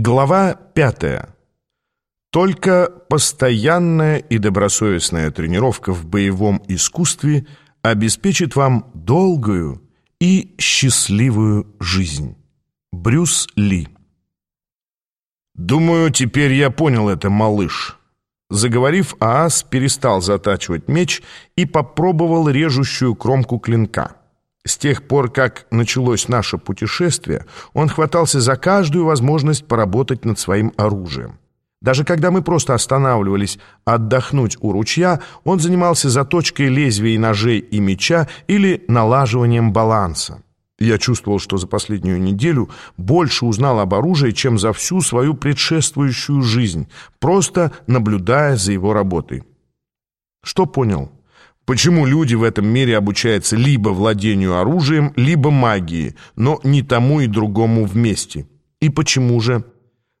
Глава пятая. Только постоянная и добросовестная тренировка в боевом искусстве обеспечит вам долгую и счастливую жизнь. Брюс Ли. Думаю, теперь я понял это, малыш. Заговорив, Аас перестал затачивать меч и попробовал режущую кромку клинка. С тех пор, как началось наше путешествие, он хватался за каждую возможность поработать над своим оружием. Даже когда мы просто останавливались отдохнуть у ручья, он занимался заточкой лезвий ножей и меча или налаживанием баланса. Я чувствовал, что за последнюю неделю больше узнал об оружии, чем за всю свою предшествующую жизнь, просто наблюдая за его работой. Что понял? Почему люди в этом мире обучаются либо владению оружием, либо магии, но не тому и другому вместе? И почему же?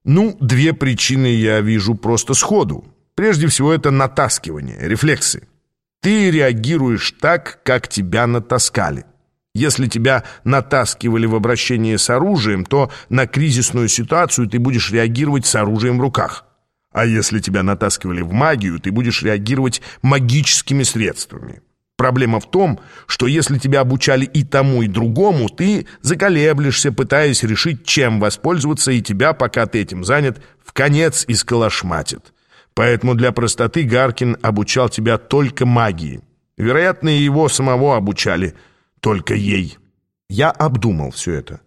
Ну, две причины я вижу просто сходу. Прежде всего, это натаскивание, рефлексы. Ты реагируешь так, как тебя натаскали. Если тебя натаскивали в обращении с оружием, то на кризисную ситуацию ты будешь реагировать с оружием в руках. А если тебя натаскивали в магию, ты будешь реагировать магическими средствами. Проблема в том, что если тебя обучали и тому, и другому, ты заколеблешься, пытаясь решить, чем воспользоваться, и тебя, пока ты этим занят, в конец исколошматит. Поэтому для простоты Гаркин обучал тебя только магии. Вероятно, и его самого обучали только ей. Я обдумал все это.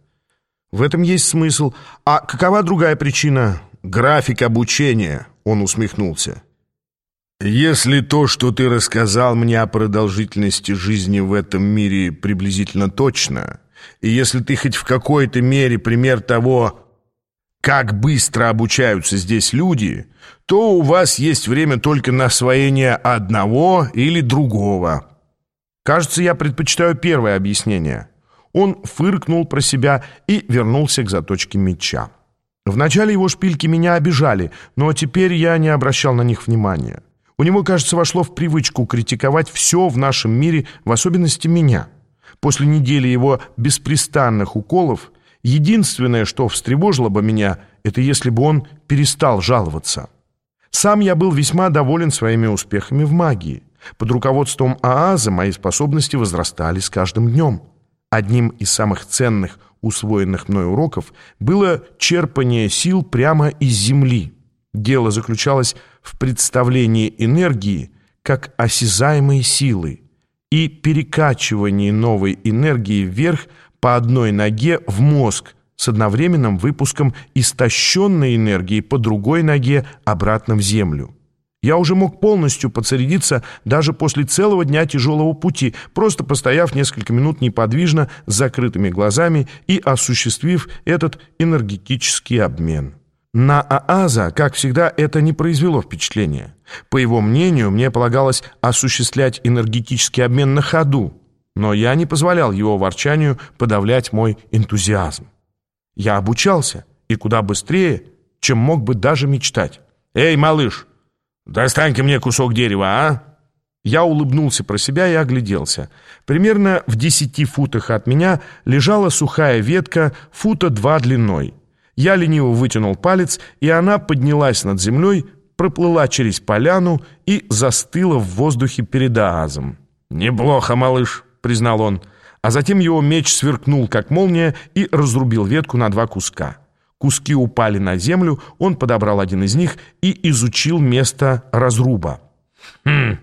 В этом есть смысл. А какова другая причина? График обучения», — он усмехнулся. «Если то, что ты рассказал мне о продолжительности жизни в этом мире приблизительно точно, и если ты хоть в какой-то мере пример того, как быстро обучаются здесь люди, то у вас есть время только на освоение одного или другого». Кажется, я предпочитаю первое объяснение. Он фыркнул про себя и вернулся к заточке меча. Вначале его шпильки меня обижали, но теперь я не обращал на них внимания. У него, кажется, вошло в привычку критиковать все в нашем мире, в особенности меня. После недели его беспрестанных уколов единственное, что встревожило бы меня, это если бы он перестал жаловаться. Сам я был весьма доволен своими успехами в магии. Под руководством Ааза мои способности возрастали с каждым днем. Одним из самых ценных – усвоенных мной уроков было черпание сил прямо из земли. Дело заключалось в представлении энергии как осязаемой силы и перекачивании новой энергии вверх по одной ноге в мозг с одновременным выпуском истощенной энергии по другой ноге обратно в землю. Я уже мог полностью подсоединиться даже после целого дня тяжелого пути, просто постояв несколько минут неподвижно с закрытыми глазами и осуществив этот энергетический обмен. На Ааза, как всегда, это не произвело впечатления. По его мнению, мне полагалось осуществлять энергетический обмен на ходу, но я не позволял его ворчанию подавлять мой энтузиазм. Я обучался, и куда быстрее, чем мог бы даже мечтать. «Эй, малыш!» «Достань-ка мне кусок дерева, а?» Я улыбнулся про себя и огляделся. Примерно в десяти футах от меня лежала сухая ветка фута два длиной. Я лениво вытянул палец, и она поднялась над землей, проплыла через поляну и застыла в воздухе перед Аазом. «Неплохо, малыш», — признал он. А затем его меч сверкнул, как молния, и разрубил ветку на два куска. Куски упали на землю, он подобрал один из них и изучил место разруба. «Хм,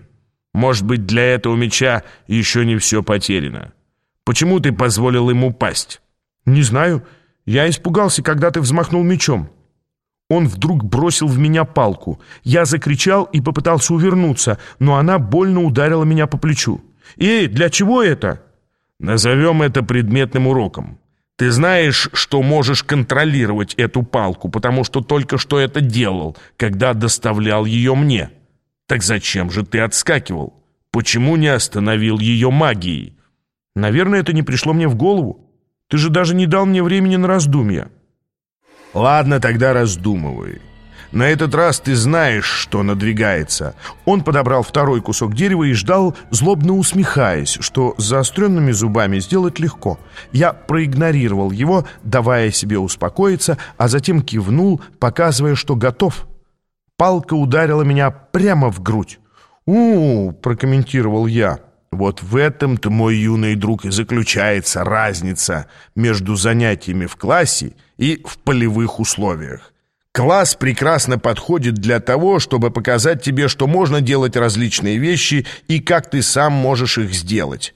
может быть, для этого меча еще не все потеряно. Почему ты позволил ему упасть?» «Не знаю. Я испугался, когда ты взмахнул мечом». Он вдруг бросил в меня палку. Я закричал и попытался увернуться, но она больно ударила меня по плечу. «Эй, для чего это?» «Назовем это предметным уроком. Ты знаешь, что можешь контролировать эту палку, потому что только что это делал, когда доставлял ее мне. Так зачем же ты отскакивал? Почему не остановил ее магией? Наверное, это не пришло мне в голову. Ты же даже не дал мне времени на раздумья. Ладно, тогда раздумывай. На этот раз ты знаешь, что надвигается». Он подобрал второй кусок дерева и ждал, злобно усмехаясь, что с заостренными зубами сделать легко. Я проигнорировал его, давая себе успокоиться, а затем кивнул, показывая, что готов. Палка ударила меня прямо в грудь. «У-у-у», прокомментировал я. Вот в этом-то, мой юный друг, и заключается разница между занятиями в классе и в полевых условиях. Класс прекрасно подходит для того, чтобы показать тебе, что можно делать различные вещи и как ты сам можешь их сделать.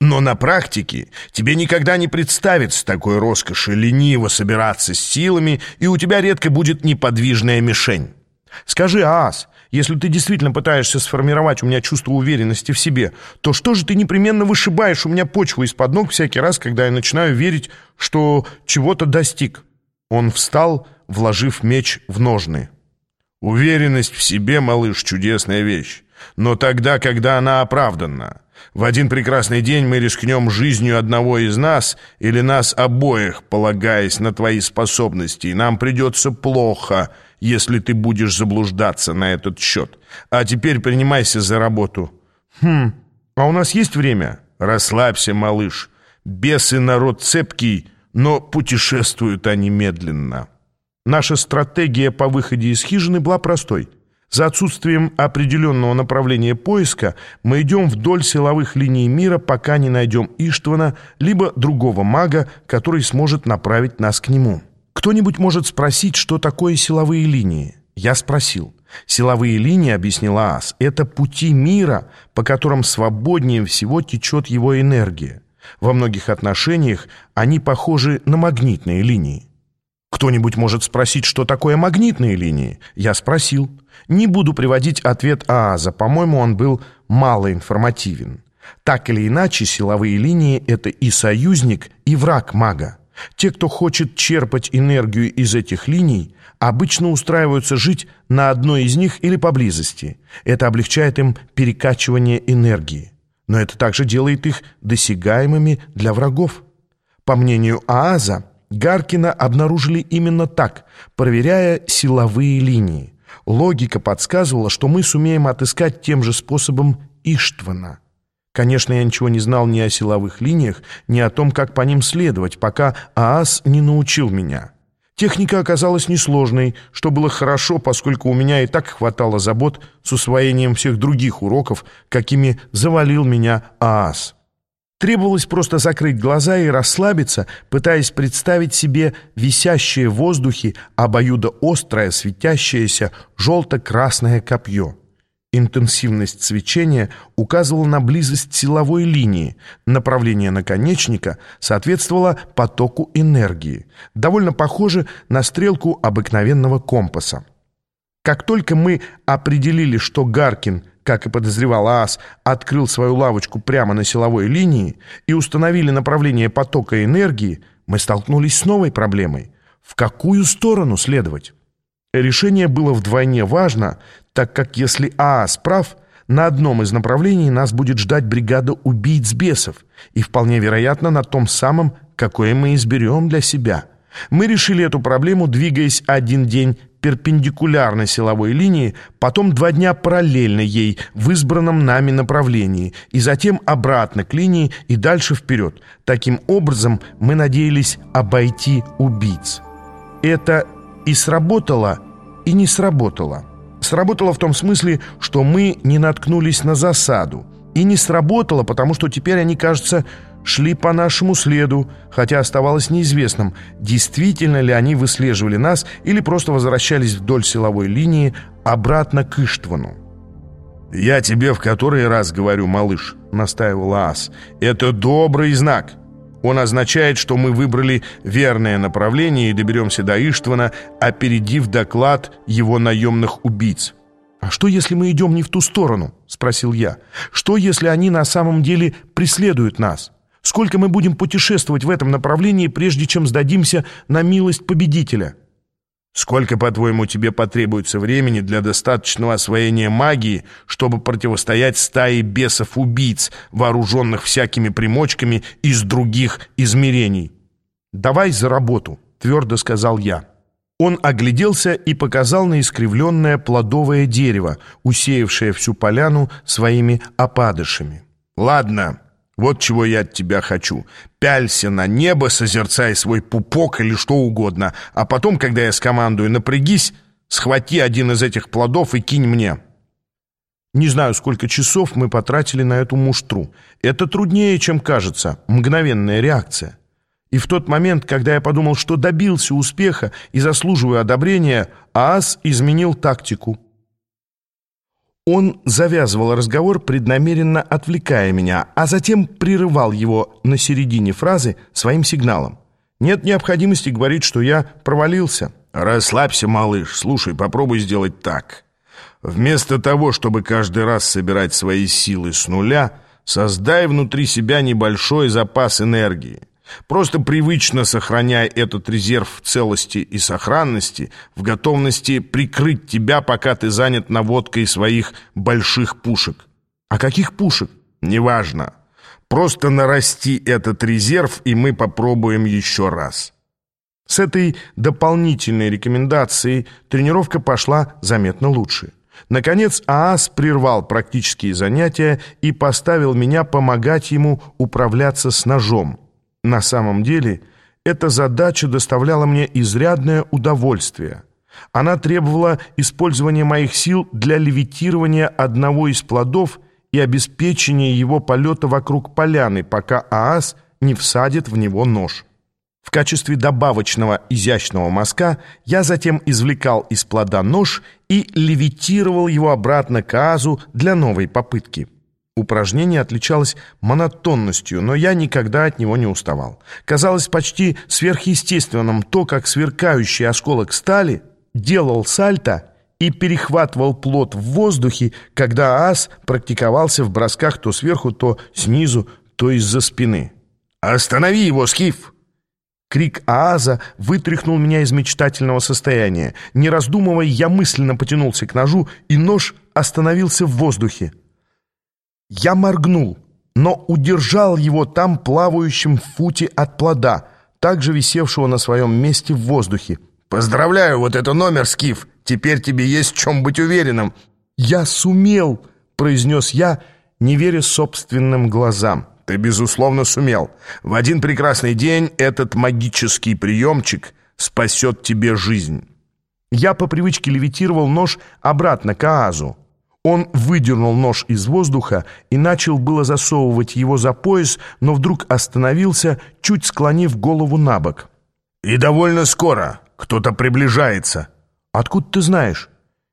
Но на практике тебе никогда не представится такой роскоши лениво собираться с силами, и у тебя редко будет неподвижная мишень. Скажи, Аас, если ты действительно пытаешься сформировать у меня чувство уверенности в себе, то что же ты непременно вышибаешь у меня почву из-под ног всякий раз, когда я начинаю верить, что чего-то достиг?» Он встал, вложив меч в ножны. «Уверенность в себе, малыш, чудесная вещь. Но тогда, когда она оправдана. В один прекрасный день мы рискнем жизнью одного из нас или нас обоих, полагаясь на твои способности, и нам придется плохо, если ты будешь заблуждаться на этот счет. А теперь принимайся за работу». «Хм, а у нас есть время?» «Расслабься, малыш. Бесы народ цепкий, но путешествуют они медленно». Наша стратегия по выходе из хижины была простой. За отсутствием определенного направления поиска мы идем вдоль силовых линий мира, пока не найдем Иштвана, либо другого мага, который сможет направить нас к нему. Кто-нибудь может спросить, что такое силовые линии? Я спросил. Силовые линии, объяснила Ас, это пути мира, по которым свободнее всего течет его энергия. Во многих отношениях они похожи на магнитные линии. Кто-нибудь может спросить, что такое магнитные линии? Я спросил. Не буду приводить ответ Ааза, по-моему, он был малоинформативен. Так или иначе, силовые линии — это и союзник, и враг мага. Те, кто хочет черпать энергию из этих линий, обычно устраиваются жить на одной из них или поблизости. Это облегчает им перекачивание энергии. Но это также делает их досягаемыми для врагов. По мнению Ааза, Гаркина обнаружили именно так, проверяя силовые линии. Логика подсказывала, что мы сумеем отыскать тем же способом Иштвана. Конечно, я ничего не знал ни о силовых линиях, ни о том, как по ним следовать, пока ААС не научил меня. Техника оказалась несложной, что было хорошо, поскольку у меня и так хватало забот с усвоением всех других уроков, какими завалил меня ААС. Требовалось просто закрыть глаза и расслабиться, пытаясь представить себе висящее в воздухе обоюдоострое светящееся желто-красное копье. Интенсивность свечения указывала на близость силовой линии, направление наконечника соответствовало потоку энергии, довольно похоже на стрелку обыкновенного компаса. Как только мы определили, что Гаркин – как и подозревал ААС, открыл свою лавочку прямо на силовой линии и установили направление потока энергии, мы столкнулись с новой проблемой. В какую сторону следовать? Решение было вдвойне важно, так как если ААС прав, на одном из направлений нас будет ждать бригада убийц-бесов, и вполне вероятно на том самом, какое мы изберем для себя. Мы решили эту проблему, двигаясь один день перпендикулярно силовой линии, потом два дня параллельно ей в избранном нами направлении, и затем обратно к линии и дальше вперед. Таким образом, мы надеялись обойти убийц. Это и сработало, и не сработало. Сработало в том смысле, что мы не наткнулись на засаду. И не сработало, потому что теперь они, кажется, шли по нашему следу, хотя оставалось неизвестным, действительно ли они выслеживали нас или просто возвращались вдоль силовой линии обратно к Иштвану. «Я тебе в который раз говорю, малыш», — настаивал Ас, — «это добрый знак. Он означает, что мы выбрали верное направление и доберемся до Иштвана, опередив доклад его наемных убийц». «А что, если мы идем не в ту сторону?» — спросил я. «Что, если они на самом деле преследуют нас?» Сколько мы будем путешествовать в этом направлении, прежде чем сдадимся на милость победителя? Сколько, по-твоему, тебе потребуется времени для достаточного освоения магии, чтобы противостоять стае бесов-убийц, вооруженных всякими примочками из других измерений? «Давай за работу», — твердо сказал я. Он огляделся и показал на искривленное плодовое дерево, усеявшее всю поляну своими опадышами. «Ладно, вот чего я от тебя хочу. Пялься на небо, созерцай свой пупок или что угодно, а потом, когда я скомандую «напрягись», схвати один из этих плодов и кинь мне». Не знаю, сколько часов мы потратили на эту муштру. Это труднее, чем кажется, мгновенная реакция. И в тот момент, когда я подумал, что добился успеха и заслуживаю одобрения, Аас изменил тактику. Он завязывал разговор, преднамеренно отвлекая меня, а затем прерывал его на середине фразы своим сигналом. Нет необходимости говорить, что я провалился. «Расслабься, малыш. Слушай, попробуй сделать так. Вместо того, чтобы каждый раз собирать свои силы с нуля, создай внутри себя небольшой запас энергии. Просто привычно сохраняй этот резерв целости и сохранности, в готовности прикрыть тебя, пока ты занят наводкой своих больших пушек. А каких пушек? Неважно. Просто нарасти этот резерв, и мы попробуем еще раз. С этой дополнительной рекомендацией тренировка пошла заметно лучше. Наконец ААС прервал практические занятия и поставил меня помогать ему управляться с ножом. На самом деле, эта задача доставляла мне изрядное удовольствие. Она требовала использования моих сил для левитирования одного из плодов и обеспечения его полета вокруг поляны, пока ААС не всадит в него нож. В качестве добавочного изящного мазка я затем извлекал из плода нож и левитировал его обратно к Аазу для новой попытки. Упражнение отличалось монотонностью, но я никогда от него не уставал. Казалось почти сверхъестественным то, как сверкающий осколок стали делал сальто и перехватывал плод в воздухе, когда ас практиковался в бросках то сверху, то снизу, то из-за спины. «Останови его, Скиф!» Крик Ааза вытряхнул меня из мечтательного состояния. Не раздумывая, я мысленно потянулся к ножу, и нож остановился в воздухе. Я моргнул, но удержал его там, плавающим в футе от плода, также висевшего на своем месте в воздухе. «Поздравляю, вот это номер, Скиф! Теперь тебе есть в чем быть уверенным!» «Я сумел!» — произнес я, не веря собственным глазам. «Ты, безусловно, сумел. В один прекрасный день этот магический приемчик спасет тебе жизнь». Я по привычке левитировал нож обратно к Аазу. Он выдернул нож из воздуха и начал было засовывать его за пояс, но вдруг остановился, чуть склонив голову на бок. «И довольно скоро. Кто-то приближается». «Откуда ты знаешь?»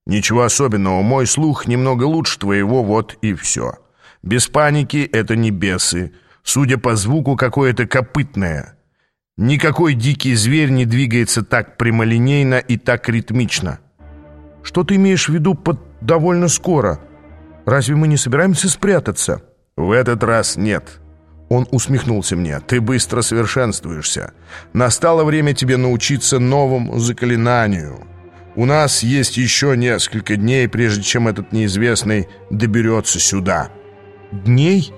«Ничего особенного. Мой слух немного лучше твоего, вот и все. Без паники это не бесы. Судя по звуку, какое-то копытное. Никакой дикий зверь не двигается так прямолинейно и так ритмично». «Что ты имеешь в виду под довольно скоро. Разве мы не собираемся спрятаться?» «В этот раз нет». Он усмехнулся мне. «Ты быстро совершенствуешься. Настало время тебе научиться новому заклинанию. У нас есть еще несколько дней, прежде чем этот неизвестный доберется сюда». «Дней?»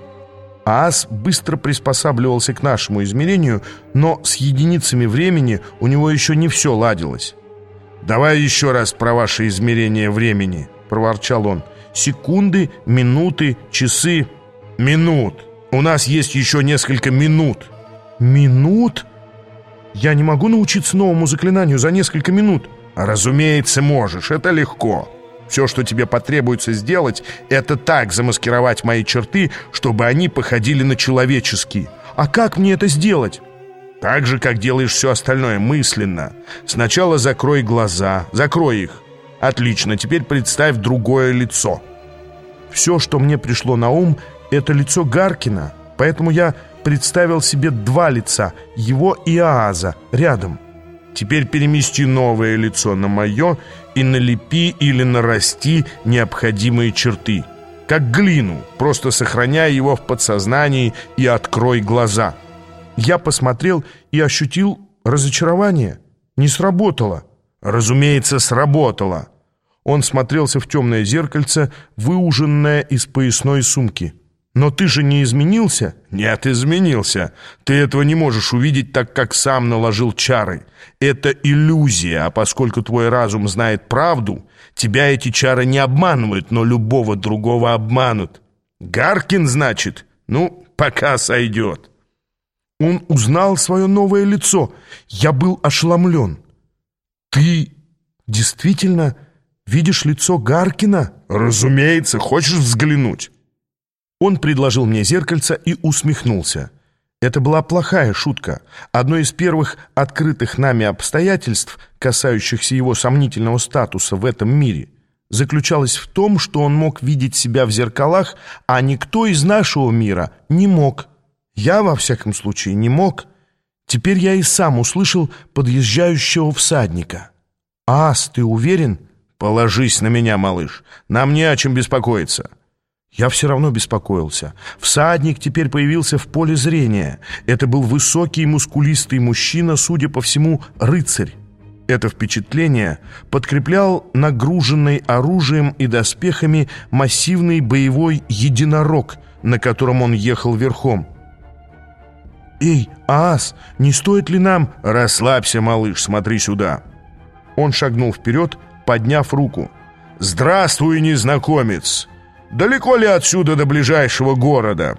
Аас быстро приспосабливался к нашему измерению, но с единицами времени у него еще не все ладилось. «Давай еще раз про ваше измерение времени», — проворчал он. «Секунды, минуты, часы...» «Минут! У нас есть еще несколько минут!» «Минут? Я не могу научиться новому заклинанию за несколько минут!» «Разумеется, можешь, это легко!» Все, что тебе потребуется сделать, это так замаскировать мои черты, чтобы они походили на человеческие. А как мне это сделать? Так же, как делаешь все остальное, мысленно. Сначала закрой глаза, закрой их. Отлично, теперь представь другое лицо. Все, что мне пришло на ум, это лицо Гаркина, поэтому я представил себе два лица, его и Ааза, рядом. Теперь перемести новое лицо на мое и налепи или нарасти необходимые черты. Как глину, просто сохраняя его в подсознании и открой глаза. Я посмотрел и ощутил разочарование. Не сработало. Разумеется, сработало. Он смотрелся в темное зеркальце, выуженное из поясной сумки. Но ты же не изменился? Нет, изменился. Ты этого не можешь увидеть, так как сам наложил чары. Это иллюзия, а поскольку твой разум знает правду, тебя эти чары не обманывают, но любого другого обманут. Гаркин, значит? Ну, пока сойдет. Он узнал свое новое лицо. Я был ошеломлен. Ты действительно видишь лицо Гаркина? Разумеется, хочешь взглянуть? Он предложил мне зеркальце и усмехнулся. Это была плохая шутка. Одно из первых открытых нами обстоятельств, касающихся его сомнительного статуса в этом мире, заключалось в том, что он мог видеть себя в зеркалах, а никто из нашего мира не мог. Я, во всяком случае, не мог. Теперь я и сам услышал подъезжающего всадника. «Ас, ты уверен?» «Положись на меня, малыш. Нам не о чем беспокоиться». Я все равно беспокоился. Всадник теперь появился в поле зрения. Это был высокий мускулистый мужчина, судя по всему, рыцарь. Это впечатление подкреплял нагруженный оружием и доспехами массивный боевой единорог, на котором он ехал верхом. «Эй, Аас, не стоит ли нам...» «Расслабься, малыш, смотри сюда!» Он шагнул вперед, подняв руку. «Здравствуй, незнакомец!» Далеко ли отсюда до ближайшего города?»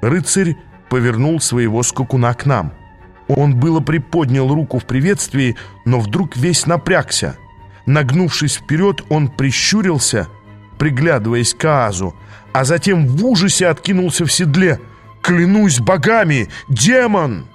Рыцарь повернул своего скакуна к нам. Он было приподнял руку в приветствии, но вдруг весь напрягся. Нагнувшись вперед, он прищурился, приглядываясь к Аазу, а затем в ужасе откинулся в седле. «Клянусь богами! Демон!»